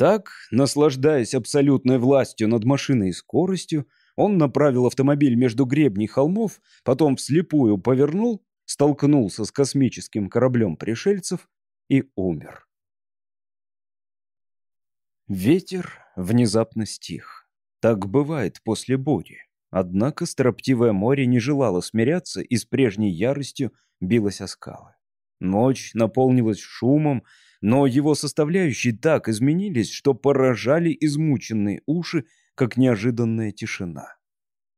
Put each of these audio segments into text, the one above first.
Так, наслаждаясь абсолютной властью над машиной и скоростью, он направил автомобиль между гребней холмов, потом вслепую повернул, столкнулся с космическим кораблем пришельцев и умер. Ветер внезапно стих. Так бывает после бури. Однако строптивое море не желало смиряться и с прежней яростью билось о скалы. Ночь наполнилась шумом, но его составляющие так изменились, что поражали измученные уши, как неожиданная тишина.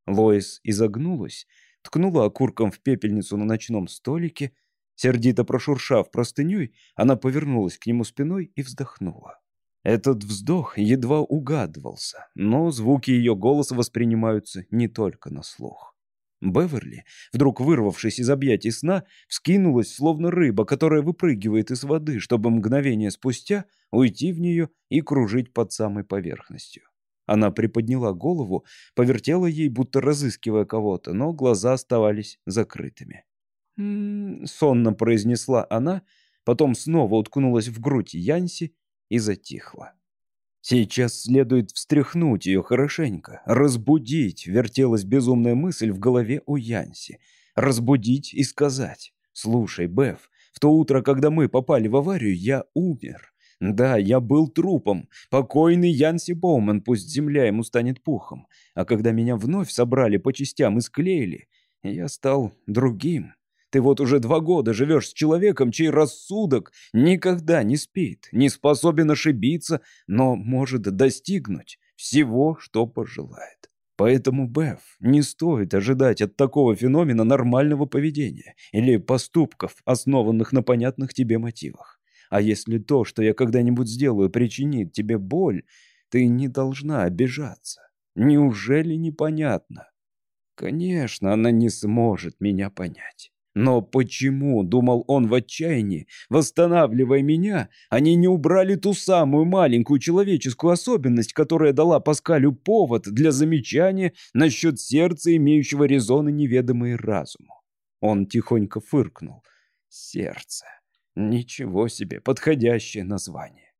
Лоис изогнулась, ткнула окурком в пепельницу на ночном столике, сердито прошуршав простыней, она повернулась к нему спиной и вздохнула. Этот вздох едва угадывался, но звуки ее голоса воспринимаются не только на слух. Беверли, вдруг вырвавшись из объятий сна, вскинулась, словно рыба, которая выпрыгивает из воды, чтобы мгновение спустя уйти в нее и кружить под самой поверхностью. Она приподняла голову, повертела ей, будто разыскивая кого-то, но глаза оставались закрытыми. «М -м -м", сонно произнесла она, потом снова уткнулась в грудь Янси и затихла. Сейчас следует встряхнуть ее хорошенько, разбудить, вертелась безумная мысль в голове у Янси. Разбудить и сказать, «Слушай, Беф, в то утро, когда мы попали в аварию, я умер. Да, я был трупом, покойный Янси Боуман, пусть земля ему станет пухом. А когда меня вновь собрали по частям и склеили, я стал другим». Ты вот уже два года живешь с человеком, чей рассудок никогда не спит, не способен ошибиться, но может достигнуть всего, что пожелает. Поэтому, Беф, не стоит ожидать от такого феномена нормального поведения или поступков, основанных на понятных тебе мотивах. А если то, что я когда-нибудь сделаю, причинит тебе боль, ты не должна обижаться. Неужели непонятно? Конечно, она не сможет меня понять. Но почему, думал он в отчаянии, восстанавливая меня, они не убрали ту самую маленькую человеческую особенность, которая дала Паскалю повод для замечания насчет сердца, имеющего резоны неведомые разуму? Он тихонько фыркнул. Сердце. Ничего себе, подходящее название.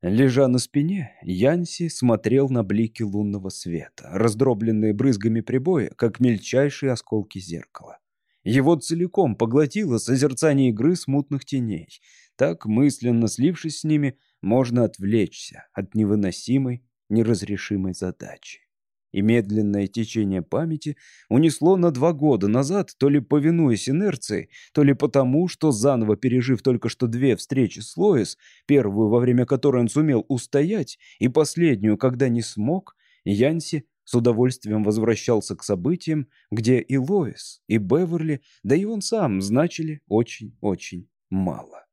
Лежа на спине, Янси смотрел на блики лунного света, раздробленные брызгами прибоя, как мельчайшие осколки зеркала. Его целиком поглотило созерцание игры смутных теней. Так, мысленно слившись с ними, можно отвлечься от невыносимой, неразрешимой задачи. И медленное течение памяти унесло на два года назад, то ли повинуясь инерции, то ли потому, что заново пережив только что две встречи с Лоис, первую, во время которой он сумел устоять, и последнюю, когда не смог, Янси с удовольствием возвращался к событиям, где и Лоис, и Беверли, да и он сам значили очень-очень мало.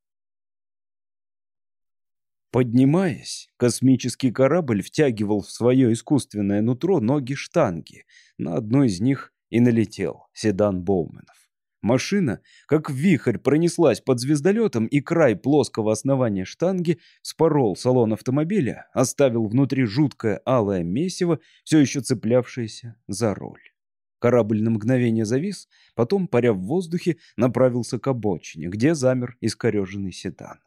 Поднимаясь, космический корабль втягивал в свое искусственное нутро ноги штанги. На одной из них и налетел седан Боуменов. Машина, как вихрь, пронеслась под звездолетом, и край плоского основания штанги спорол салон автомобиля, оставил внутри жуткое алое месиво, все еще цеплявшееся за руль. Корабль на мгновение завис, потом, паря в воздухе, направился к обочине, где замер искореженный седан.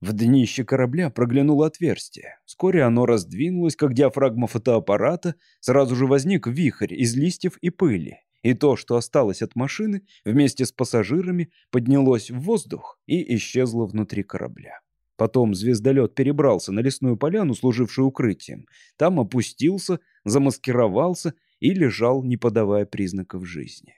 В днище корабля проглянуло отверстие. Вскоре оно раздвинулось, как диафрагма фотоаппарата, сразу же возник вихрь из листьев и пыли, и то, что осталось от машины, вместе с пассажирами поднялось в воздух и исчезло внутри корабля. Потом звездолет перебрался на лесную поляну, служившую укрытием. Там опустился, замаскировался и лежал, не подавая признаков жизни.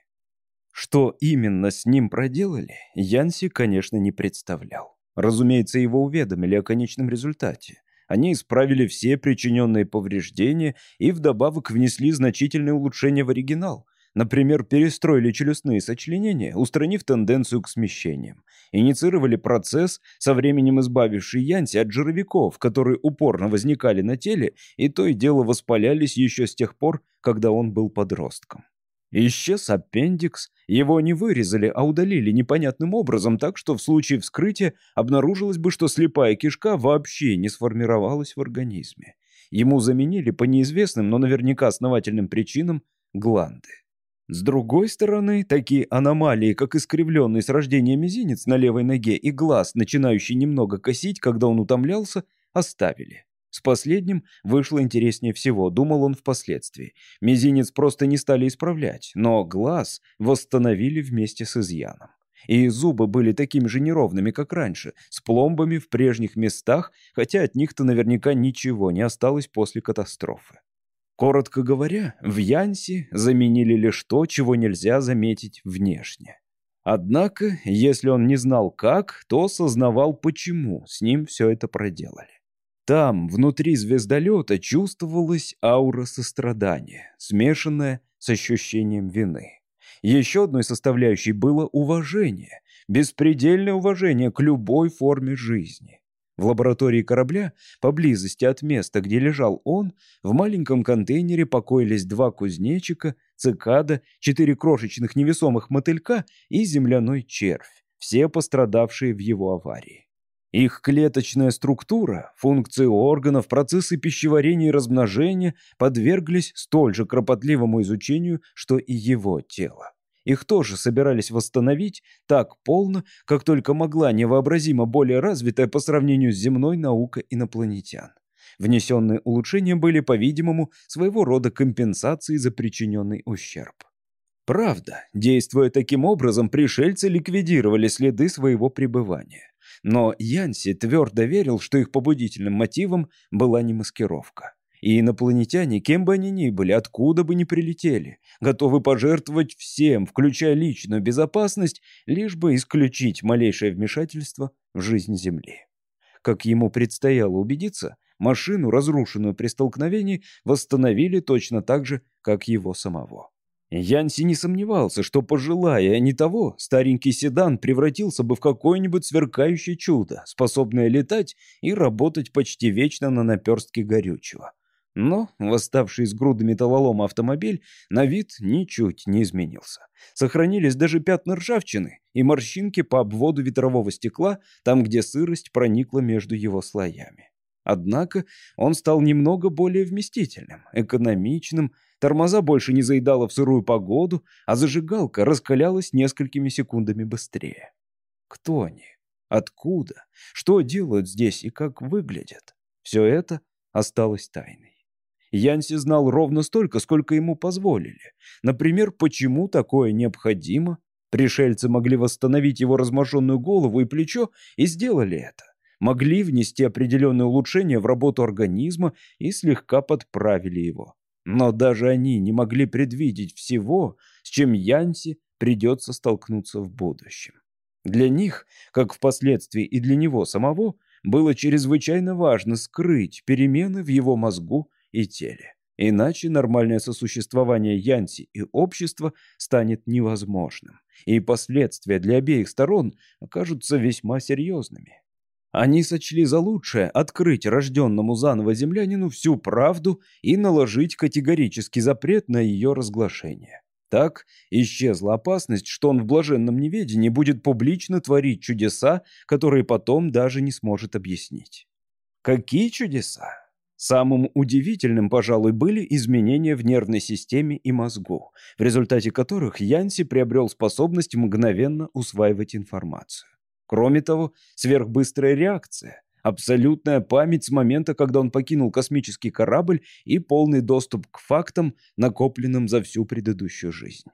Что именно с ним проделали, Янси, конечно, не представлял. Разумеется, его уведомили о конечном результате. Они исправили все причиненные повреждения и вдобавок внесли значительные улучшения в оригинал, Например, перестроили челюстные сочленения, устранив тенденцию к смещениям. Инициировали процесс, со временем избавивший Янси от жировиков, которые упорно возникали на теле и то и дело воспалялись еще с тех пор, когда он был подростком. Исчез аппендикс, его не вырезали, а удалили непонятным образом, так что в случае вскрытия обнаружилось бы, что слепая кишка вообще не сформировалась в организме. Ему заменили по неизвестным, но наверняка основательным причинам гланды. С другой стороны, такие аномалии, как искривленный с рождения мизинец на левой ноге и глаз, начинающий немного косить, когда он утомлялся, оставили. С последним вышло интереснее всего, думал он впоследствии. Мизинец просто не стали исправлять, но глаз восстановили вместе с изъяном. И зубы были такими же неровными, как раньше, с пломбами в прежних местах, хотя от них-то наверняка ничего не осталось после катастрофы. Коротко говоря, в Янсе заменили лишь то, чего нельзя заметить внешне. Однако, если он не знал как, то сознавал, почему с ним все это проделали. Там, внутри звездолета, чувствовалась аура сострадания, смешанная с ощущением вины. Еще одной составляющей было уважение, беспредельное уважение к любой форме жизни. В лаборатории корабля, поблизости от места, где лежал он, в маленьком контейнере покоились два кузнечика, цикада, четыре крошечных невесомых мотылька и земляной червь, все пострадавшие в его аварии. Их клеточная структура, функции органов, процессы пищеварения и размножения подверглись столь же кропотливому изучению, что и его тело. Их тоже собирались восстановить так полно, как только могла невообразимо более развитая по сравнению с земной наука инопланетян. Внесенные улучшения были, по-видимому, своего рода компенсацией за причиненный ущерб. Правда, действуя таким образом, пришельцы ликвидировали следы своего пребывания. Но Янси твердо верил, что их побудительным мотивом была не маскировка. И инопланетяне, кем бы они ни были, откуда бы ни прилетели, готовы пожертвовать всем, включая личную безопасность, лишь бы исключить малейшее вмешательство в жизнь Земли. Как ему предстояло убедиться, машину, разрушенную при столкновении, восстановили точно так же, как его самого. Янси не сомневался, что, пожелая не того, старенький седан превратился бы в какое-нибудь сверкающее чудо, способное летать и работать почти вечно на наперстке горючего. Но восставший из груды металлолома автомобиль на вид ничуть не изменился. Сохранились даже пятна ржавчины и морщинки по обводу ветрового стекла, там, где сырость проникла между его слоями. Однако он стал немного более вместительным, экономичным, тормоза больше не заедало в сырую погоду, а зажигалка раскалялась несколькими секундами быстрее. Кто они? Откуда? Что делают здесь и как выглядят? Все это осталось тайной. Янси знал ровно столько, сколько ему позволили. Например, почему такое необходимо. Пришельцы могли восстановить его разможенную голову и плечо и сделали это могли внести определенные улучшения в работу организма и слегка подправили его. Но даже они не могли предвидеть всего, с чем Янси придется столкнуться в будущем. Для них, как впоследствии и для него самого, было чрезвычайно важно скрыть перемены в его мозгу и теле. Иначе нормальное сосуществование Янси и общества станет невозможным, и последствия для обеих сторон окажутся весьма серьезными. Они сочли за лучшее открыть рожденному заново землянину всю правду и наложить категорический запрет на ее разглашение. Так исчезла опасность, что он в блаженном неведении будет публично творить чудеса, которые потом даже не сможет объяснить. Какие чудеса? Самым удивительным, пожалуй, были изменения в нервной системе и мозгу, в результате которых Янси приобрел способность мгновенно усваивать информацию. Кроме того, сверхбыстрая реакция, абсолютная память с момента, когда он покинул космический корабль и полный доступ к фактам, накопленным за всю предыдущую жизнь.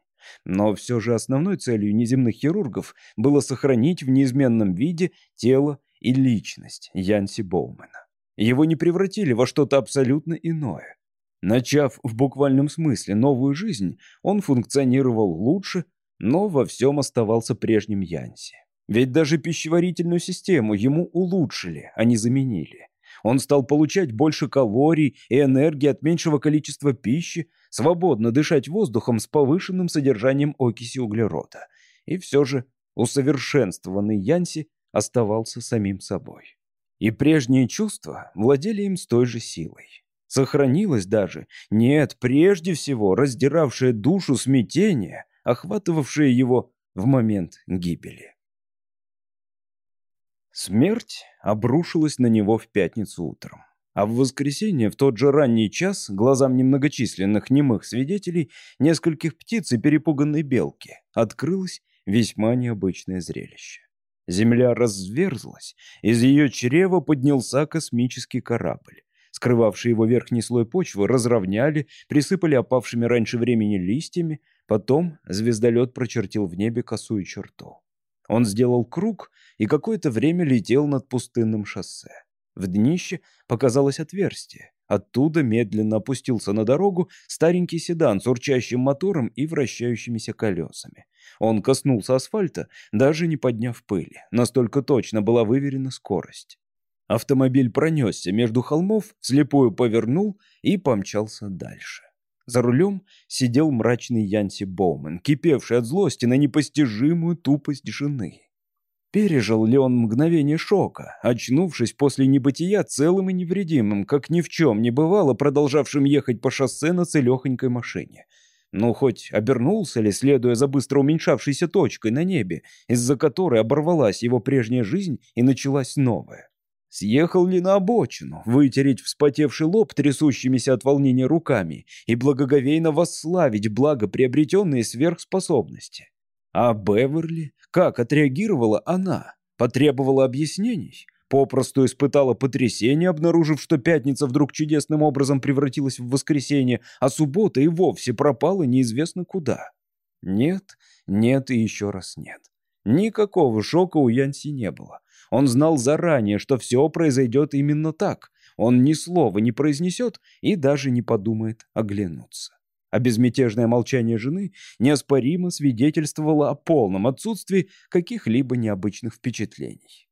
Но все же основной целью неземных хирургов было сохранить в неизменном виде тело и личность Янси Боумена. Его не превратили во что-то абсолютно иное. Начав в буквальном смысле новую жизнь, он функционировал лучше, но во всем оставался прежним Янси. Ведь даже пищеварительную систему ему улучшили, а не заменили. Он стал получать больше калорий и энергии от меньшего количества пищи, свободно дышать воздухом с повышенным содержанием окиси углерода. И все же усовершенствованный Янси оставался самим собой. И прежние чувства владели им с той же силой. Сохранилось даже, нет, прежде всего, раздиравшее душу смятение, охватывавшее его в момент гибели. Смерть обрушилась на него в пятницу утром. А в воскресенье, в тот же ранний час, глазам немногочисленных немых свидетелей, нескольких птиц и перепуганной белки, открылось весьма необычное зрелище. Земля разверзлась, из ее чрева поднялся космический корабль. скрывавший его верхний слой почвы, разровняли, присыпали опавшими раньше времени листьями, потом звездолет прочертил в небе косую черту. Он сделал круг и какое-то время летел над пустынным шоссе. В днище показалось отверстие. Оттуда медленно опустился на дорогу старенький седан с урчащим мотором и вращающимися колесами. Он коснулся асфальта, даже не подняв пыли. Настолько точно была выверена скорость. Автомобиль пронесся между холмов, слепую повернул и помчался дальше. За рулем сидел мрачный Янси Боумен, кипевший от злости на непостижимую тупость жены. Пережил ли он мгновение шока, очнувшись после небытия целым и невредимым, как ни в чем не бывало, продолжавшим ехать по шоссе на целехонькой машине? Ну, хоть обернулся ли, следуя за быстро уменьшавшейся точкой на небе, из-за которой оборвалась его прежняя жизнь и началась новая? Съехал ли на обочину, вытереть вспотевший лоб трясущимися от волнения руками и благоговейно восславить благо приобретенные сверхспособности? А Беверли? Как отреагировала она? Потребовала объяснений? Попросту испытала потрясение, обнаружив, что пятница вдруг чудесным образом превратилась в воскресенье, а суббота и вовсе пропала неизвестно куда. Нет, нет и еще раз нет. Никакого шока у Янси не было. Он знал заранее, что все произойдет именно так. Он ни слова не произнесет и даже не подумает оглянуться а безмятежное молчание жены неоспоримо свидетельствовало о полном отсутствии каких-либо необычных впечатлений.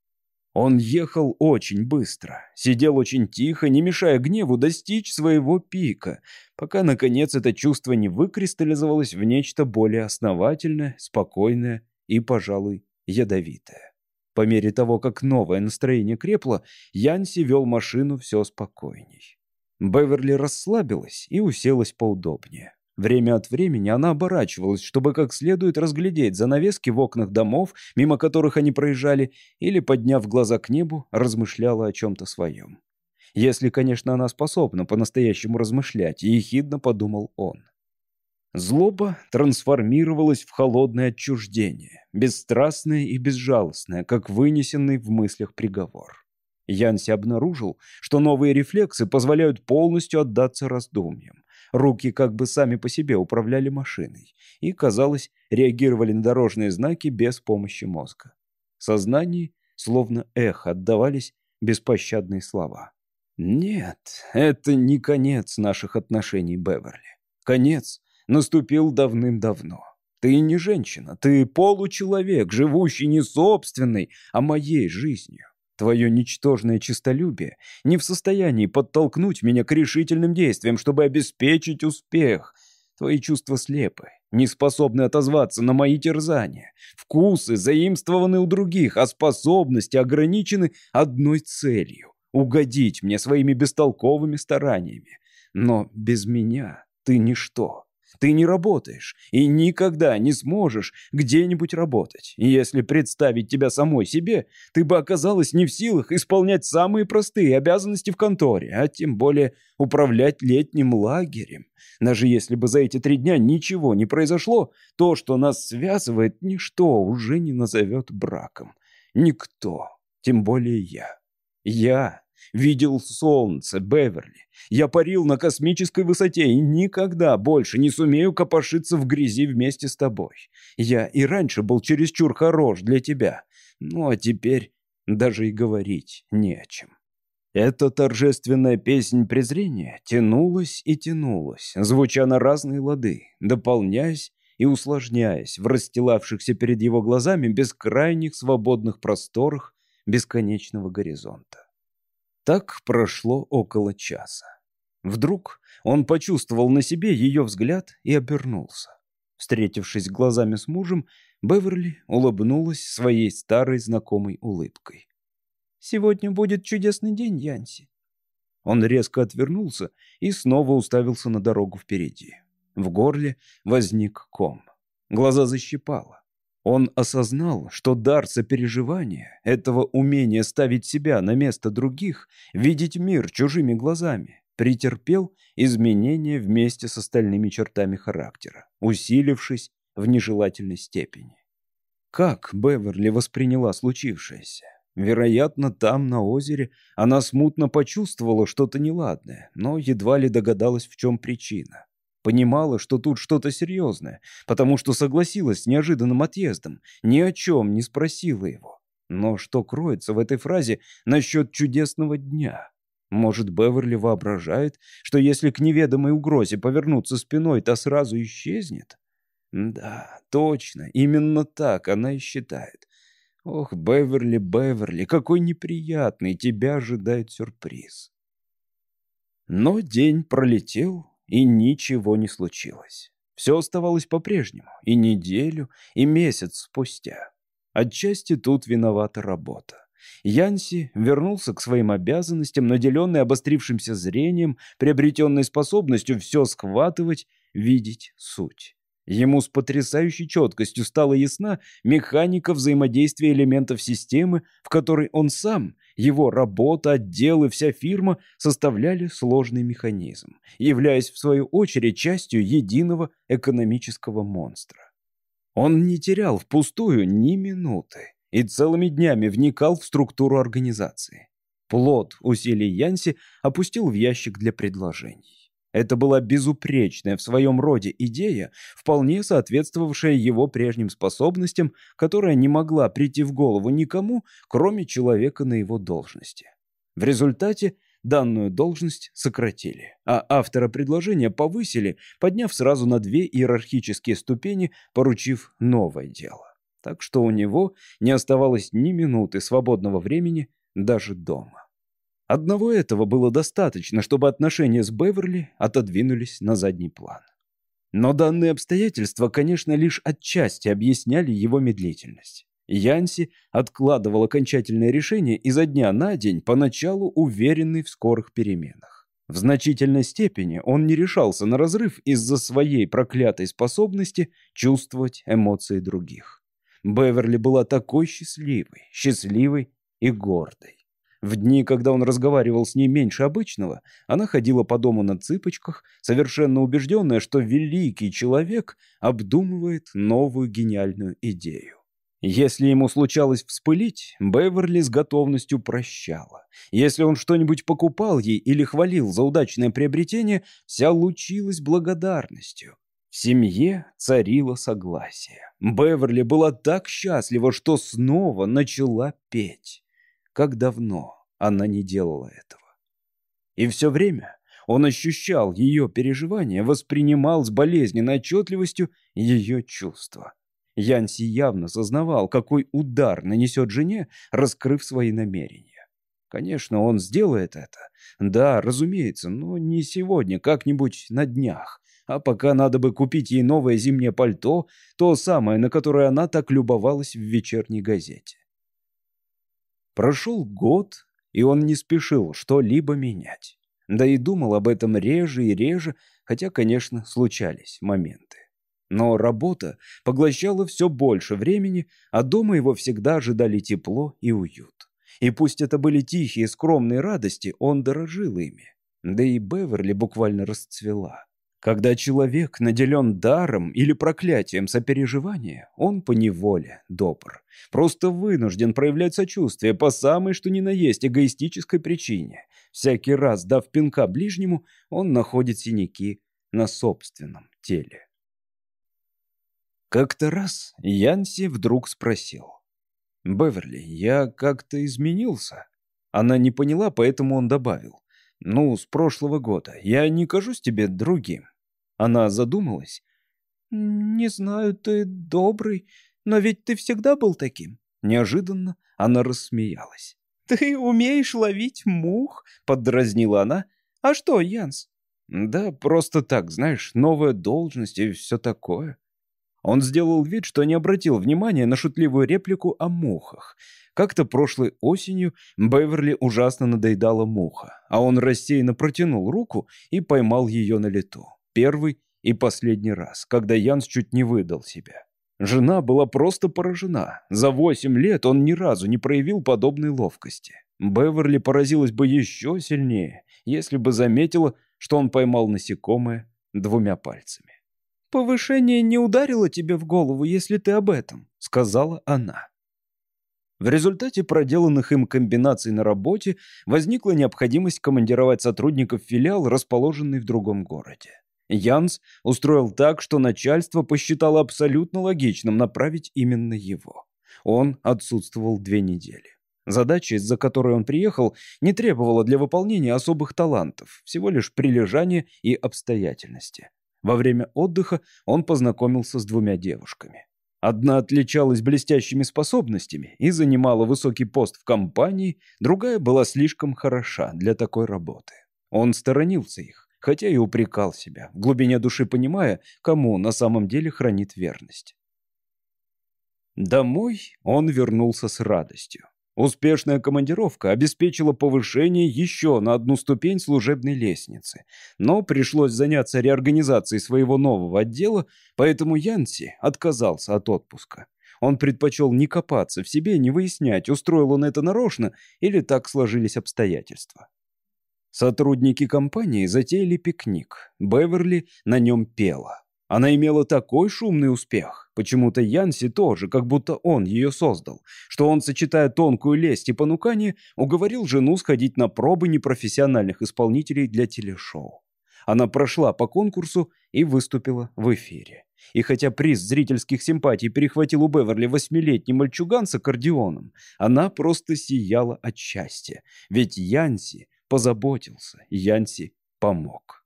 Он ехал очень быстро, сидел очень тихо, не мешая гневу достичь своего пика, пока, наконец, это чувство не выкристаллизовалось в нечто более основательное, спокойное и, пожалуй, ядовитое. По мере того, как новое настроение крепло, Янси вел машину все спокойней. Беверли расслабилась и уселась поудобнее. Время от времени она оборачивалась, чтобы как следует разглядеть занавески в окнах домов, мимо которых они проезжали, или, подняв глаза к небу, размышляла о чем-то своем. Если, конечно, она способна по-настоящему размышлять, ехидно подумал он. Злоба трансформировалась в холодное отчуждение, бесстрастное и безжалостное, как вынесенный в мыслях приговор. Янси обнаружил, что новые рефлексы позволяют полностью отдаться раздумьям. Руки как бы сами по себе управляли машиной и, казалось, реагировали на дорожные знаки без помощи мозга. В словно эхо, отдавались беспощадные слова. «Нет, это не конец наших отношений, Беверли. Конец наступил давным-давно. Ты не женщина, ты получеловек, живущий не собственной, а моей жизнью. Твое ничтожное честолюбие не в состоянии подтолкнуть меня к решительным действиям, чтобы обеспечить успех. Твои чувства слепы, не способны отозваться на мои терзания. Вкусы заимствованы у других, а способности ограничены одной целью — угодить мне своими бестолковыми стараниями. Но без меня ты ничто. Ты не работаешь и никогда не сможешь где-нибудь работать. Если представить тебя самой себе, ты бы оказалась не в силах исполнять самые простые обязанности в конторе, а тем более управлять летним лагерем. Даже если бы за эти три дня ничего не произошло, то, что нас связывает, ничто уже не назовет браком. Никто, тем более я. Я видел солнце, Беверли. Я парил на космической высоте и никогда больше не сумею копошиться в грязи вместе с тобой. Я и раньше был чересчур хорош для тебя. Ну а теперь даже и говорить не о чем. Эта торжественная песнь презрения тянулась и тянулась, звуча на разные лады, дополняясь и усложняясь в расстилавшихся перед его глазами бескрайних свободных просторах бесконечного горизонта. Так прошло около часа. Вдруг он почувствовал на себе ее взгляд и обернулся. Встретившись глазами с мужем, Беверли улыбнулась своей старой знакомой улыбкой. «Сегодня будет чудесный день, Янси». Он резко отвернулся и снова уставился на дорогу впереди. В горле возник ком. Глаза защипало. Он осознал, что дар сопереживания, этого умения ставить себя на место других, видеть мир чужими глазами, претерпел изменения вместе с остальными чертами характера, усилившись в нежелательной степени. Как Беверли восприняла случившееся? Вероятно, там, на озере, она смутно почувствовала что-то неладное, но едва ли догадалась, в чем причина. Понимала, что тут что-то серьезное, потому что согласилась с неожиданным отъездом, ни о чем не спросила его. Но что кроется в этой фразе насчет чудесного дня? Может, Беверли воображает, что если к неведомой угрозе повернуться спиной, то сразу исчезнет? Да, точно, именно так она и считает. Ох, Беверли, Беверли, какой неприятный тебя ожидает сюрприз. Но день пролетел, и ничего не случилось. Все оставалось по-прежнему, и неделю, и месяц спустя. Отчасти тут виновата работа. Янси вернулся к своим обязанностям, наделенный обострившимся зрением, приобретенной способностью все схватывать, видеть суть. Ему с потрясающей четкостью стала ясна механика взаимодействия элементов системы, в которой он сам, его работа, отдел и вся фирма составляли сложный механизм, являясь в свою очередь частью единого экономического монстра. Он не терял впустую ни минуты и целыми днями вникал в структуру организации. Плод усилий Янси опустил в ящик для предложений. Это была безупречная в своем роде идея, вполне соответствовавшая его прежним способностям, которая не могла прийти в голову никому, кроме человека на его должности. В результате данную должность сократили, а автора предложения повысили, подняв сразу на две иерархические ступени, поручив новое дело. Так что у него не оставалось ни минуты свободного времени даже дома. Одного этого было достаточно, чтобы отношения с Беверли отодвинулись на задний план. Но данные обстоятельства, конечно, лишь отчасти объясняли его медлительность. Янси откладывал окончательное решение изо дня на день, поначалу уверенный в скорых переменах. В значительной степени он не решался на разрыв из-за своей проклятой способности чувствовать эмоции других. Беверли была такой счастливой, счастливой и гордой. В дни, когда он разговаривал с ней меньше обычного, она ходила по дому на цыпочках, совершенно убежденная, что великий человек обдумывает новую гениальную идею. Если ему случалось вспылить, Беверли с готовностью прощала. Если он что-нибудь покупал ей или хвалил за удачное приобретение, вся лучилась благодарностью. В семье царило согласие. Беверли была так счастлива, что снова начала петь. Как давно она не делала этого. И все время он ощущал ее переживания, воспринимал с болезненной отчетливостью ее чувства. Янси явно сознавал, какой удар нанесет жене, раскрыв свои намерения. Конечно, он сделает это. Да, разумеется, но не сегодня, как-нибудь на днях. А пока надо бы купить ей новое зимнее пальто, то самое, на которое она так любовалась в вечерней газете. Прошел год, и он не спешил что-либо менять. Да и думал об этом реже и реже, хотя, конечно, случались моменты. Но работа поглощала все больше времени, а дома его всегда ожидали тепло и уют. И пусть это были тихие, скромные радости, он дорожил ими. Да и Беверли буквально расцвела. Когда человек наделен даром или проклятием сопереживания, он поневоле добр. Просто вынужден проявлять сочувствие по самой что ни на есть эгоистической причине. Всякий раз, дав пинка ближнему, он находит синяки на собственном теле. Как-то раз Янси вдруг спросил. «Беверли, я как-то изменился?» Она не поняла, поэтому он добавил. «Ну, с прошлого года. Я не кажусь тебе другим?» Она задумалась. «Не знаю, ты добрый, но ведь ты всегда был таким». Неожиданно она рассмеялась. «Ты умеешь ловить мух?» — поддразнила она. «А что, Янс?» «Да, просто так, знаешь, новая должность и все такое». Он сделал вид, что не обратил внимания на шутливую реплику о мухах. Как-то прошлой осенью Беверли ужасно надоедала муха, а он рассеянно протянул руку и поймал ее на лету первый и последний раз, когда Янс чуть не выдал себя. Жена была просто поражена. За восемь лет он ни разу не проявил подобной ловкости. Беверли поразилась бы еще сильнее, если бы заметила, что он поймал насекомое двумя пальцами. «Повышение не ударило тебе в голову, если ты об этом», — сказала она. В результате проделанных им комбинаций на работе возникла необходимость командировать сотрудников филиал, расположенный в другом городе. Янс устроил так, что начальство посчитало абсолютно логичным направить именно его. Он отсутствовал две недели. Задача, из-за которой он приехал, не требовала для выполнения особых талантов, всего лишь прилежания и обстоятельности. Во время отдыха он познакомился с двумя девушками. Одна отличалась блестящими способностями и занимала высокий пост в компании, другая была слишком хороша для такой работы. Он сторонился их, хотя и упрекал себя, в глубине души понимая, кому на самом деле хранит верность. Домой он вернулся с радостью. Успешная командировка обеспечила повышение еще на одну ступень служебной лестницы, но пришлось заняться реорганизацией своего нового отдела, поэтому Янси отказался от отпуска. Он предпочел не копаться в себе, не выяснять, устроил он это нарочно или так сложились обстоятельства. Сотрудники компании затеяли пикник. Беверли на нем пела. Она имела такой шумный успех, почему-то Янси тоже, как будто он ее создал, что он, сочетая тонкую лесть и понукание, уговорил жену сходить на пробы непрофессиональных исполнителей для телешоу. Она прошла по конкурсу и выступила в эфире. И хотя приз зрительских симпатий перехватил у Беверли восьмилетний мальчуган с аккордеоном, она просто сияла от счастья. Ведь Янси позаботился, Янси помог.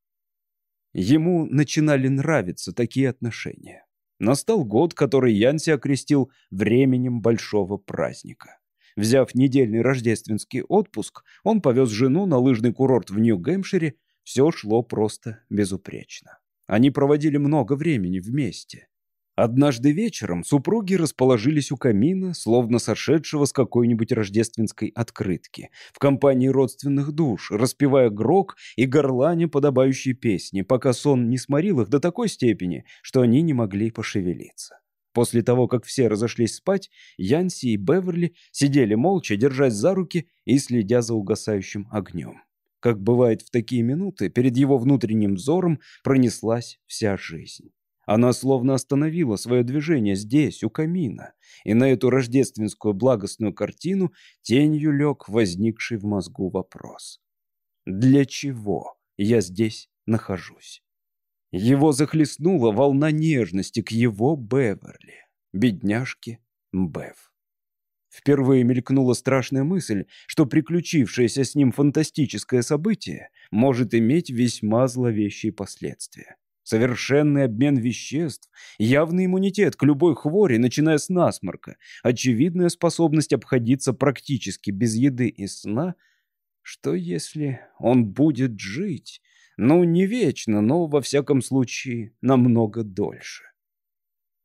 Ему начинали нравиться такие отношения. Настал год, который Янси окрестил временем большого праздника. Взяв недельный рождественский отпуск, он повез жену на лыжный курорт в Нью-Гэмпшире. Все шло просто безупречно. Они проводили много времени вместе. Однажды вечером супруги расположились у камина, словно сошедшего с какой-нибудь рождественской открытки, в компании родственных душ, распевая грок и горлане подобающие песни, пока сон не сморил их до такой степени, что они не могли пошевелиться. После того, как все разошлись спать, Янси и Беверли сидели молча, держась за руки и следя за угасающим огнем. Как бывает в такие минуты, перед его внутренним взором пронеслась вся жизнь. Она словно остановила свое движение здесь, у камина, и на эту рождественскую благостную картину тенью лег возникший в мозгу вопрос. Для чего я здесь нахожусь? Его захлестнула волна нежности к его Беверли, бедняжке Бев. Впервые мелькнула страшная мысль, что приключившееся с ним фантастическое событие может иметь весьма зловещие последствия совершенный обмен веществ, явный иммунитет к любой хвори, начиная с насморка, очевидная способность обходиться практически без еды и сна. Что если он будет жить? Ну, не вечно, но, во всяком случае, намного дольше.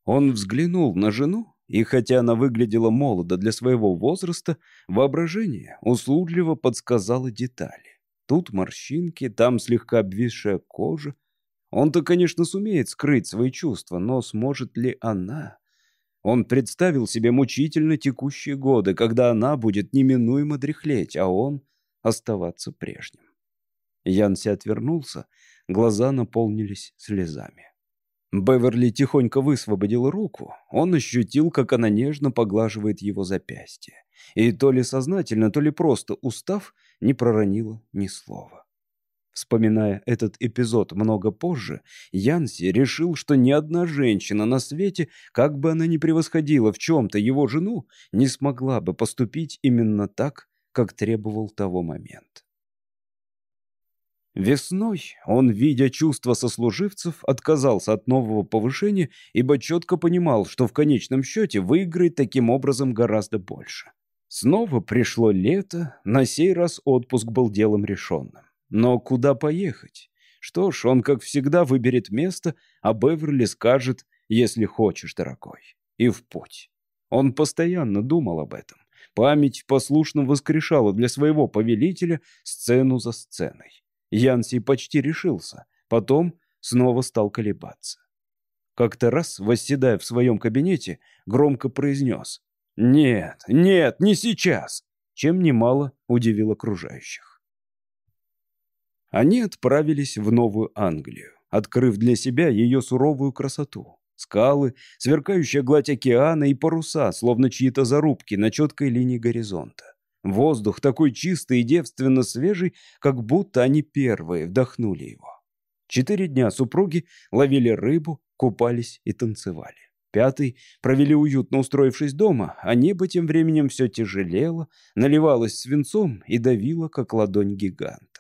Он взглянул на жену, и хотя она выглядела молодо для своего возраста, воображение услужливо подсказало детали. Тут морщинки, там слегка обвисшая кожа, он-то, конечно, сумеет скрыть свои чувства, но сможет ли она? Он представил себе мучительно текущие годы, когда она будет неминуемо дряхлеть, а он оставаться прежним. Янси отвернулся, глаза наполнились слезами. Беверли тихонько высвободил руку. Он ощутил, как она нежно поглаживает его запястье. И то ли сознательно, то ли просто устав, не проронила ни слова. Вспоминая этот эпизод много позже, Янси решил, что ни одна женщина на свете, как бы она ни превосходила в чем-то его жену, не смогла бы поступить именно так, как требовал того момент. Весной он, видя чувства сослуживцев, отказался от нового повышения, ибо четко понимал, что в конечном счете выиграет таким образом гораздо больше. Снова пришло лето, на сей раз отпуск был делом решенным. Но куда поехать? Что ж, он, как всегда, выберет место, а Беверли скажет, если хочешь, дорогой, и в путь. Он постоянно думал об этом. Память послушно воскрешала для своего повелителя сцену за сценой. Янси почти решился, потом снова стал колебаться. Как-то раз, восседая в своем кабинете, громко произнес «Нет, нет, не сейчас!» чем немало удивил окружающих. Они отправились в Новую Англию, открыв для себя ее суровую красоту. Скалы, сверкающая гладь океана и паруса, словно чьи-то зарубки на четкой линии горизонта. Воздух такой чистый и девственно свежий, как будто они первые вдохнули его. Четыре дня супруги ловили рыбу, купались и танцевали. Пятый провели уютно устроившись дома, а небо тем временем все тяжелело, наливалось свинцом и давило, как ладонь гиганта.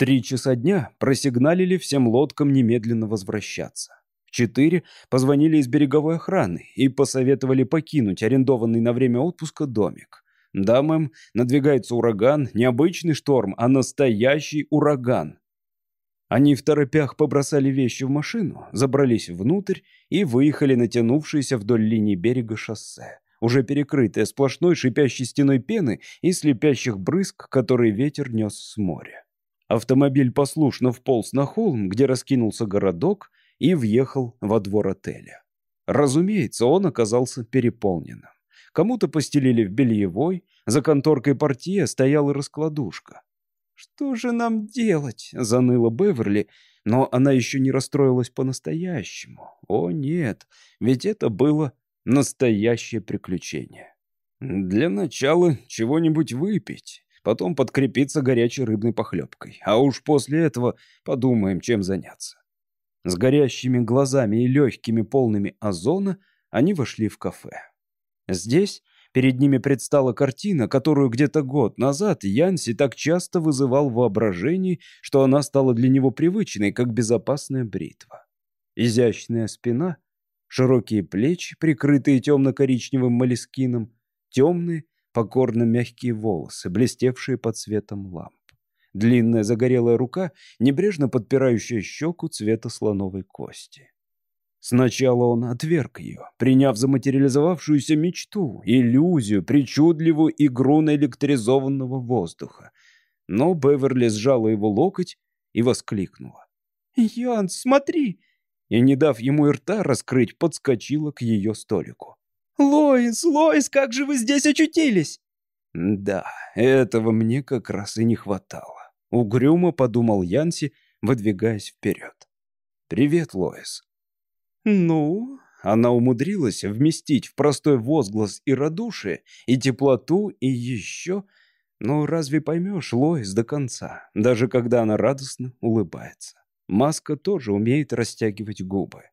Три часа дня просигналили всем лодкам немедленно возвращаться. Четыре позвонили из береговой охраны и посоветовали покинуть арендованный на время отпуска домик. Да, мэм, надвигается ураган, не обычный шторм, а настоящий ураган. Они в торопях побросали вещи в машину, забрались внутрь и выехали на тянувшееся вдоль линии берега шоссе, уже перекрытое сплошной шипящей стеной пены и слепящих брызг, которые ветер нес с моря. Автомобиль послушно вполз на холм, где раскинулся городок, и въехал во двор отеля. Разумеется, он оказался переполненным. Кому-то постелили в бельевой, за конторкой портье стояла раскладушка. «Что же нам делать?» — заныла Беверли, но она еще не расстроилась по-настоящему. О нет, ведь это было настоящее приключение. Для начала чего-нибудь выпить, потом подкрепиться горячей рыбной похлебкой, а уж после этого подумаем, чем заняться. С горящими глазами и легкими полными озона они вошли в кафе. Здесь перед ними предстала картина, которую где-то год назад Янси так часто вызывал в воображении, что она стала для него привычной, как безопасная бритва. Изящная спина, широкие плечи, прикрытые темно-коричневым молескином, темные, покорно мягкие волосы, блестевшие под светом ламп. Длинная загорелая рука, небрежно подпирающая щеку цвета слоновой кости. Сначала он отверг ее, приняв за материализовавшуюся мечту, иллюзию, причудливую игру наэлектризованного воздуха. Но Беверли сжала его локоть и воскликнула. «Ян, смотри!» И, не дав ему и рта раскрыть, подскочила к ее столику. «Лоис, Лоис, как же вы здесь очутились?» Да, этого мне как раз и не хватало. Угрюмо подумал Янси, выдвигаясь вперед. «Привет, Лоис». «Ну?» Она умудрилась вместить в простой возглас и радушие, и теплоту, и еще... Но разве поймешь Лоис до конца, даже когда она радостно улыбается? Маска тоже умеет растягивать губы.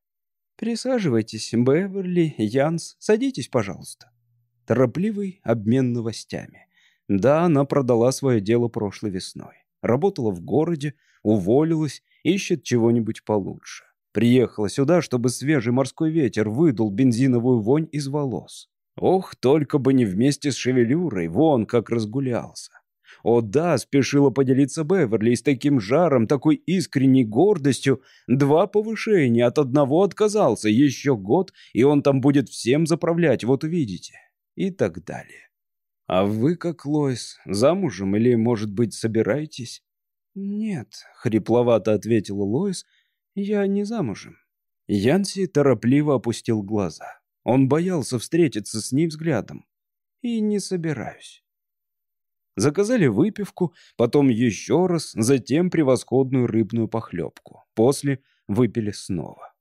«Присаживайтесь, Беверли, Янс, садитесь, пожалуйста». Торопливый обмен новостями. Да, она продала свое дело прошлой весной. Работала в городе, уволилась, ищет чего-нибудь получше. Приехала сюда, чтобы свежий морской ветер выдул бензиновую вонь из волос. Ох, только бы не вместе с шевелюрой, вон как разгулялся. О да, спешила поделиться Беверли, с таким жаром, такой искренней гордостью. Два повышения, от одного отказался, еще год, и он там будет всем заправлять, вот увидите. И так далее. «А вы, как Лоис, замужем или, может быть, собираетесь?» «Нет», — хрипловато ответила Лоис, — «я не замужем». Янси торопливо опустил глаза. Он боялся встретиться с ней взглядом. «И не собираюсь». Заказали выпивку, потом еще раз, затем превосходную рыбную похлебку. После выпили снова.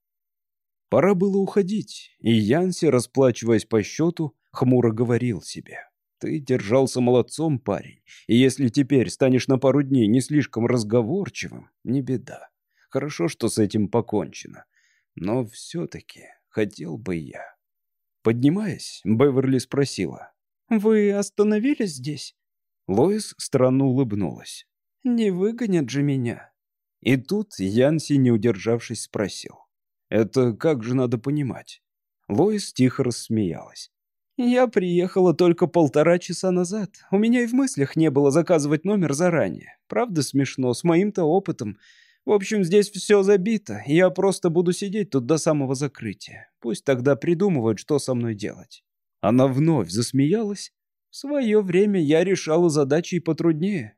Пора было уходить, и Янси, расплачиваясь по счету, хмуро говорил себе. Ты держался молодцом, парень, и если теперь станешь на пару дней не слишком разговорчивым, не беда. Хорошо, что с этим покончено. Но все-таки хотел бы я. Поднимаясь, Беверли спросила. «Вы остановились здесь?» Лоис странно улыбнулась. «Не выгонят же меня». И тут Янси, не удержавшись, спросил. «Это как же надо понимать?» Лоис тихо рассмеялась. «Я приехала только полтора часа назад. У меня и в мыслях не было заказывать номер заранее. Правда смешно, с моим-то опытом. В общем, здесь все забито. Я просто буду сидеть тут до самого закрытия. Пусть тогда придумывают, что со мной делать». Она вновь засмеялась. В свое время я решала задачи и потруднее.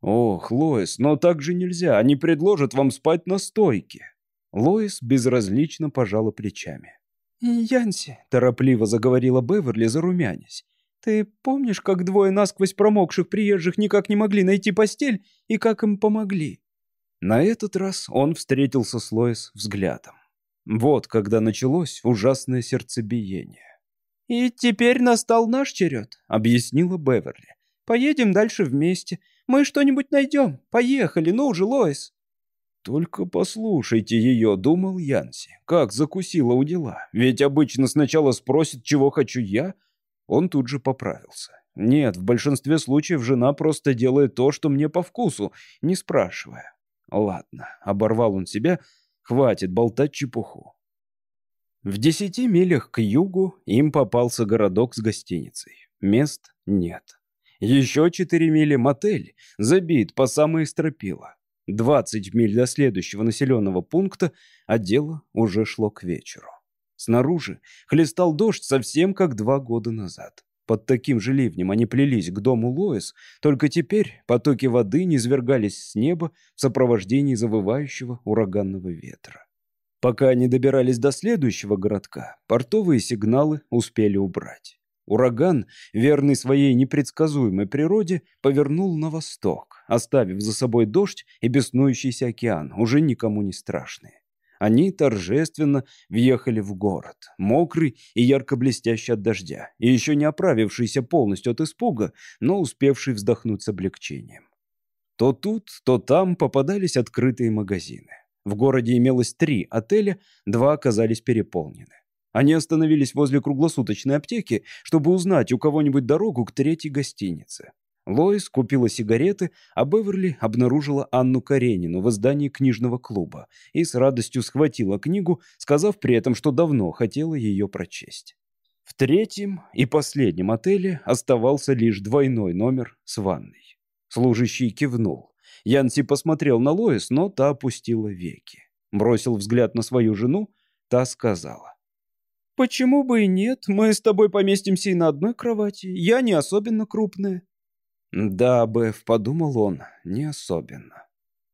«Ох, Лоис, но так же нельзя. Они предложат вам спать на стойке». Лоис безразлично пожала плечами. «Янси», — торопливо заговорила Беверли, зарумянясь, «ты помнишь, как двое насквозь промокших приезжих никак не могли найти постель и как им помогли?» На этот раз он встретился с Лоис взглядом. Вот когда началось ужасное сердцебиение. «И теперь настал наш черед», — объяснила Беверли. «Поедем дальше вместе. Мы что-нибудь найдем. Поехали, ну же, Лоис». «Только послушайте ее», — думал Янси. «Как закусила у дела. Ведь обычно сначала спросит, чего хочу я». Он тут же поправился. «Нет, в большинстве случаев жена просто делает то, что мне по вкусу, не спрашивая». «Ладно», — оборвал он себя, — «хватит болтать чепуху». В десяти милях к югу им попался городок с гостиницей. Мест нет. Еще четыре мили мотель, забит по самые стропила. 20 миль до следующего населенного пункта, а дело уже шло к вечеру. Снаружи хлестал дождь совсем как два года назад. Под таким же ливнем они плелись к дому Лоис, только теперь потоки воды низвергались с неба в сопровождении завывающего ураганного ветра. Пока они добирались до следующего городка, портовые сигналы успели убрать. Ураган, верный своей непредсказуемой природе, повернул на восток, оставив за собой дождь и беснующийся океан, уже никому не страшные. Они торжественно въехали в город, мокрый и ярко блестящий от дождя, и еще не оправившийся полностью от испуга, но успевший вздохнуть с облегчением. То тут, то там попадались открытые магазины. В городе имелось три отеля, два оказались переполнены. Они остановились возле круглосуточной аптеки, чтобы узнать у кого-нибудь дорогу к третьей гостинице. Лоис купила сигареты, а Беверли обнаружила Анну Каренину в издании книжного клуба и с радостью схватила книгу, сказав при этом, что давно хотела ее прочесть. В третьем и последнем отеле оставался лишь двойной номер с ванной. Служащий кивнул. Янси посмотрел на Лоис, но та опустила веки. Бросил взгляд на свою жену, та сказала. «Почему бы и нет? Мы с тобой поместимся и на одной кровати. Я не особенно крупная». «Да, Беф», — подумал он, — «не особенно».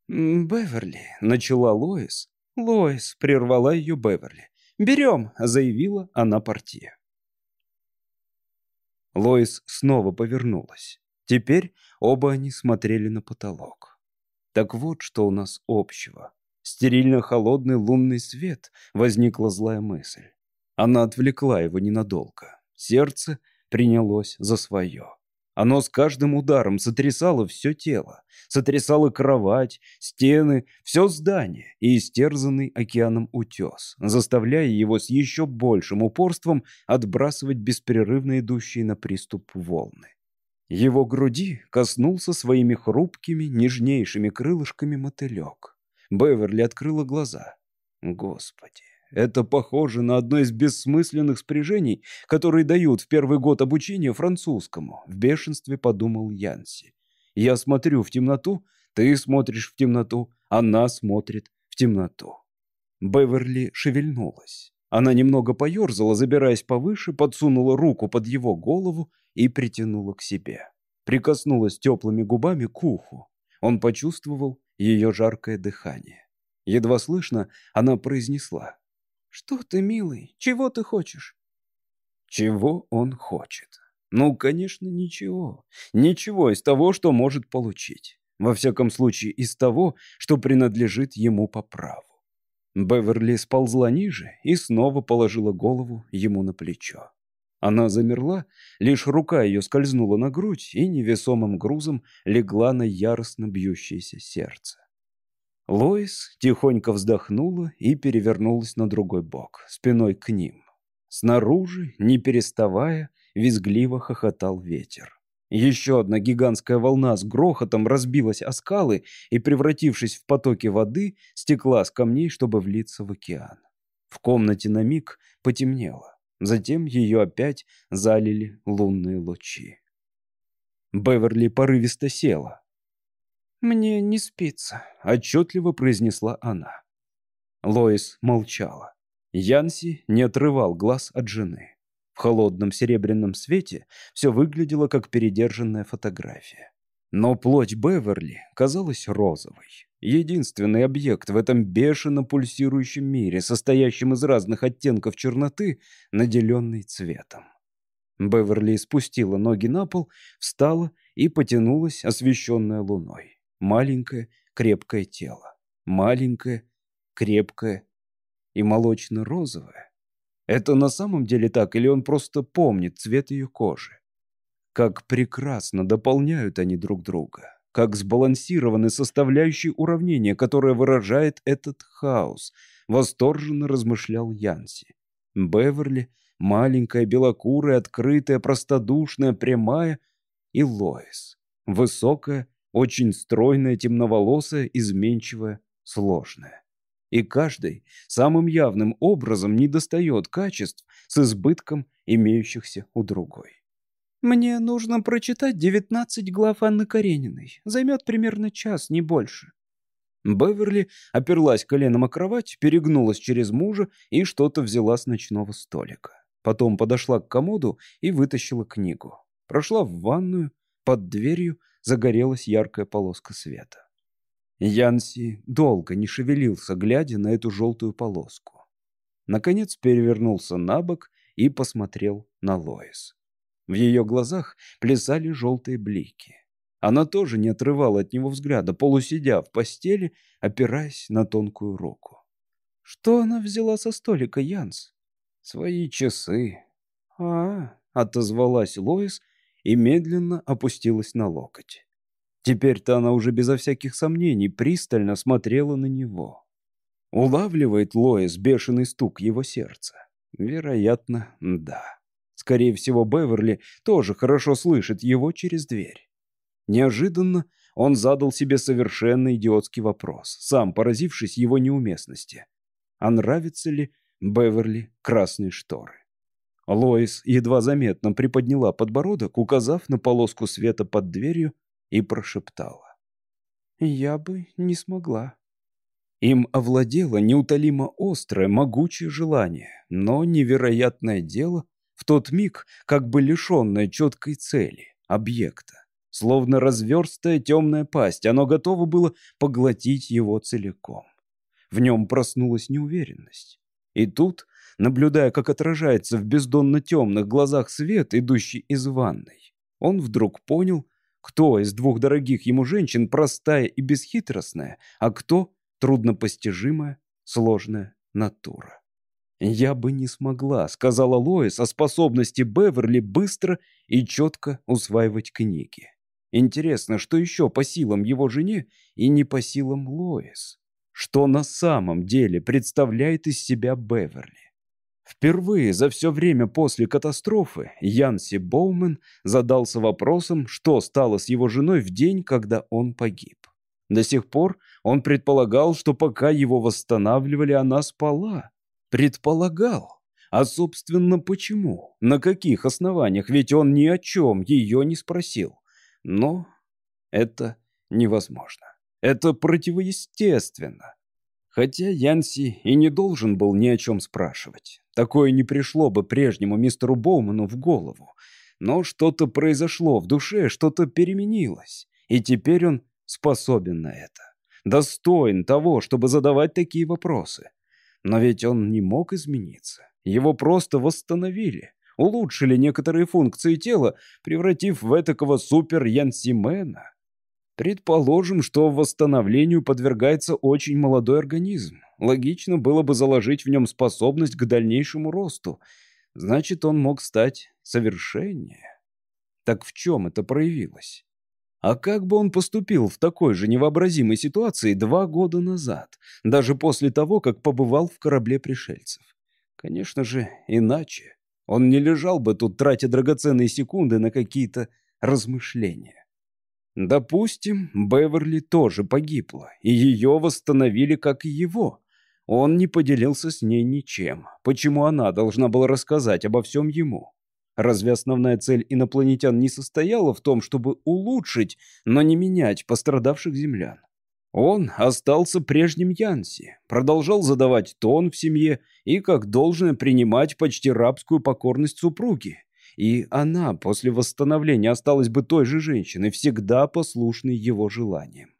«Беверли», — начала Лоис. «Лоис», — прервала ее Беверли. «Берем», — заявила она партия. Лоис снова повернулась. Теперь оба они смотрели на потолок. Так вот, что у нас общего. Стерильно-холодный лунный свет, возникла злая мысль. Она отвлекла его ненадолго. Сердце принялось за свое. Оно с каждым ударом сотрясало все тело, сотрясало кровать, стены, все здание и истерзанный океаном утес, заставляя его с еще большим упорством отбрасывать беспрерывно идущие на приступ волны. Его груди коснулся своими хрупкими, нежнейшими крылышками мотылек. Беверли открыла глаза. Господи, это похоже на одно из бессмысленных спряжений, которые дают в первый год обучения французскому. В бешенстве подумал Янси. Я смотрю в темноту, ты смотришь в темноту, она смотрит в темноту. Беверли шевельнулась. Она немного поерзала, забираясь повыше, подсунула руку под его голову и притянула к себе. Прикоснулась теплыми губами к уху. Он почувствовал ее жаркое дыхание. Едва слышно, она произнесла. «Что ты, милый? Чего ты хочешь?» Чего он хочет? Ну, конечно, ничего. Ничего из того, что может получить. Во всяком случае, из того, что принадлежит ему по праву. Беверли сползла ниже и снова положила голову ему на плечо. Она замерла, лишь рука ее скользнула на грудь и невесомым грузом легла на яростно бьющееся сердце. Лоис тихонько вздохнула и перевернулась на другой бок, спиной к ним. Снаружи, не переставая, визгливо хохотал ветер. Еще одна гигантская волна с грохотом разбилась о скалы и, превратившись в потоки воды, стекла с камней, чтобы влиться в океан. В комнате на миг потемнело. Затем ее опять залили лунные лучи. Беверли порывисто села. «Мне не спится», — отчетливо произнесла она. Лоис молчала. Янси не отрывал глаз от жены. В холодном серебряном свете все выглядело как передержанная фотография. Но плоть Беверли казалась розовой. Единственный объект в этом бешено пульсирующем мире, состоящем из разных оттенков черноты, наделенный цветом. Беверли спустила ноги на пол, встала и потянулась, освещенная луной. Маленькое, крепкое тело. Маленькое, крепкое и молочно-розовая. Это на самом деле так, или он просто помнит цвет ее кожи? Как прекрасно дополняют они друг друга. Как сбалансированы составляющие уравнения, которое выражает этот хаос, восторженно размышлял Янси. Беверли, маленькая, белокурая, открытая, простодушная, прямая, и Лоис, высокая, очень стройная, темноволосая, изменчивая, сложная. И каждый самым явным образом недостает качеств с избытком имеющихся у другой. «Мне нужно прочитать девятнадцать глав Анны Карениной. Займет примерно час, не больше». Беверли оперлась коленом о кровать, перегнулась через мужа и что-то взяла с ночного столика. Потом подошла к комоду и вытащила книгу. Прошла в ванную, под дверью загорелась яркая полоска света. Янси долго не шевелился, глядя на эту желтую полоску. Наконец перевернулся на бок и посмотрел на Лоис. В ее глазах плясали желтые блики. Она тоже не отрывала от него взгляда, полусидя в постели, опираясь на тонкую руку. «Что она взяла со столика, Янс?» «Свои часы». «А-а», — отозвалась Лоис и медленно опустилась на локоть. Теперь-то она уже безо всяких сомнений пристально смотрела на него. Улавливает Лоис бешеный стук его сердца? Вероятно, да. Скорее всего, Беверли тоже хорошо слышит его через дверь. Неожиданно он задал себе совершенно идиотский вопрос, сам поразившись его неуместности. А нравятся ли Беверли красные шторы? Лоис едва заметно приподняла подбородок, указав на полоску света под дверью, и прошептала. «Я бы не смогла». Им овладело неутолимо острое, могучее желание, но невероятное дело в тот миг, как бы лишенное четкой цели, объекта. Словно разверстая темная пасть, оно готово было поглотить его целиком. В нем проснулась неуверенность. И тут, наблюдая, как отражается в бездонно темных глазах свет, идущий из ванной, он вдруг понял, кто из двух дорогих ему женщин простая и бесхитростная, а кто труднопостижимая, сложная натура. «Я бы не смогла», — сказала Лоис о способности Беверли быстро и четко усваивать книги. Интересно, что еще по силам его жене и не по силам Лоис? Что на самом деле представляет из себя Беверли? Впервые за все время после катастрофы Янси Боумен задался вопросом, что стало с его женой в день, когда он погиб. До сих пор он предполагал, что пока его восстанавливали, она спала. Предполагал. А, собственно, почему? На каких основаниях? Ведь он ни о чем ее не спросил. Но это невозможно. Это противоестественно. Хотя Янси и не должен был ни о чем спрашивать. Такое не пришло бы прежнему мистеру Боуману в голову. Но что-то произошло в душе, что-то переменилось. И теперь он способен на это. Достоин того, чтобы задавать такие вопросы. Но ведь он не мог измениться. Его просто восстановили. Улучшили некоторые функции тела, превратив в этакого супер-янсимена. Предположим, что восстановлению подвергается очень молодой организм. Логично было бы заложить в нем способность к дальнейшему росту. Значит, он мог стать совершеннее. Так в чем это проявилось? А как бы он поступил в такой же невообразимой ситуации два года назад, даже после того, как побывал в корабле пришельцев? Конечно же, иначе. Он не лежал бы тут, тратя драгоценные секунды на какие-то размышления. Допустим, Беверли тоже погибла, и ее восстановили, как и его. Он не поделился с ней ничем. Почему она должна была рассказать обо всем ему? Разве основная цель инопланетян не состояла в том, чтобы улучшить, но не менять пострадавших землян? Он остался прежним Янси, продолжал задавать тон в семье и, как должное, принимать почти рабскую покорность супруги. И она после восстановления осталась бы той же женщиной, всегда послушной его желаниям.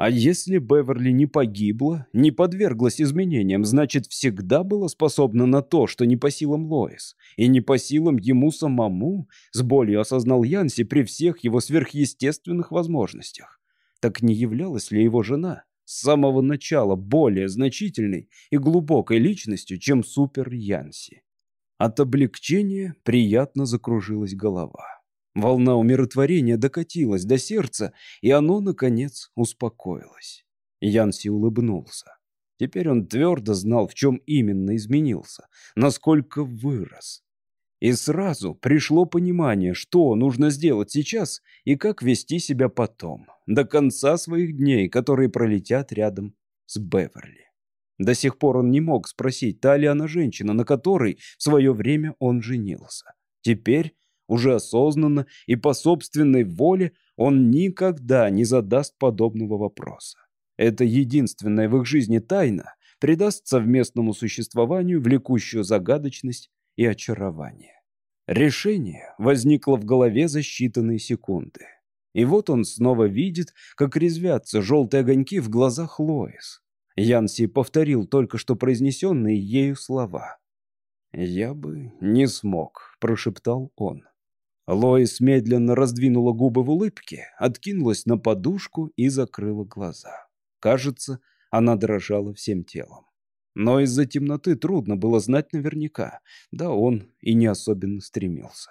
А если Беверли не погибла, не подверглась изменениям, значит, всегда была способна на то, что не по силам Лоис, и не по силам ему самому, с болью осознал Янси при всех его сверхъестественных возможностях. Так не являлась ли его жена с самого начала более значительной и глубокой личностью, чем Супер Янси. От облегчения приятно закружилась голова. Волна умиротворения докатилась до сердца, и оно, наконец, успокоилось. Янси улыбнулся. Теперь он твердо знал, в чем именно изменился, насколько вырос. И сразу пришло понимание, что нужно сделать сейчас и как вести себя потом, до конца своих дней, которые пролетят рядом с Беверли. До сих пор он не мог спросить, та ли она женщина, на которой в свое время он женился. Теперь, уже осознанно и по собственной воле, он никогда не задаст подобного вопроса. Это единственная в их жизни тайна придаст совместному существованию влекущую загадочность и очарование. Решение возникло в голове за считанные секунды. И вот он снова видит, как резвятся желтые огоньки в глазах Лоис. Янси повторил только что произнесенные ею слова. «Я бы не смог», — прошептал он. Лоис медленно раздвинула губы в улыбке, откинулась на подушку и закрыла глаза. Кажется, она дрожала всем телом. Но из-за темноты трудно было знать наверняка, да он и не особенно стремился.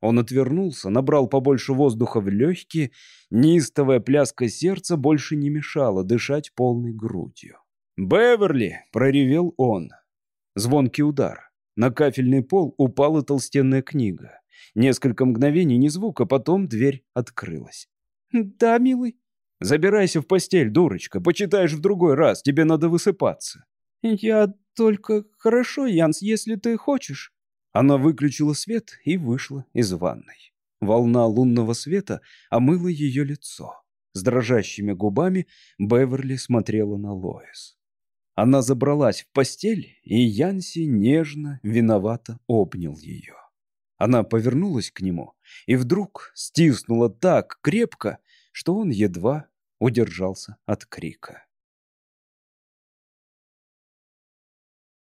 Он отвернулся, набрал побольше воздуха в легкие, неистовая пляска сердца больше не мешала дышать полной грудью. «Беверли!» — проревел он. Звонкий удар. На кафельный пол упала толстенная книга. Несколько мгновений ни звука, потом дверь открылась. «Да, милый», Забирайся в постель, дурочка, почитаешь в другой раз, тебе надо высыпаться. Я только... Хорошо, Янс, если ты хочешь. Она выключила свет и вышла из ванной. Волна лунного света омыла ее лицо. С дрожащими губами Беверли смотрела на Лоис. Она забралась в постель, и Янси нежно, виновато обнял ее. Она повернулась к нему и вдруг стиснула так крепко, что он едва удержался от крика.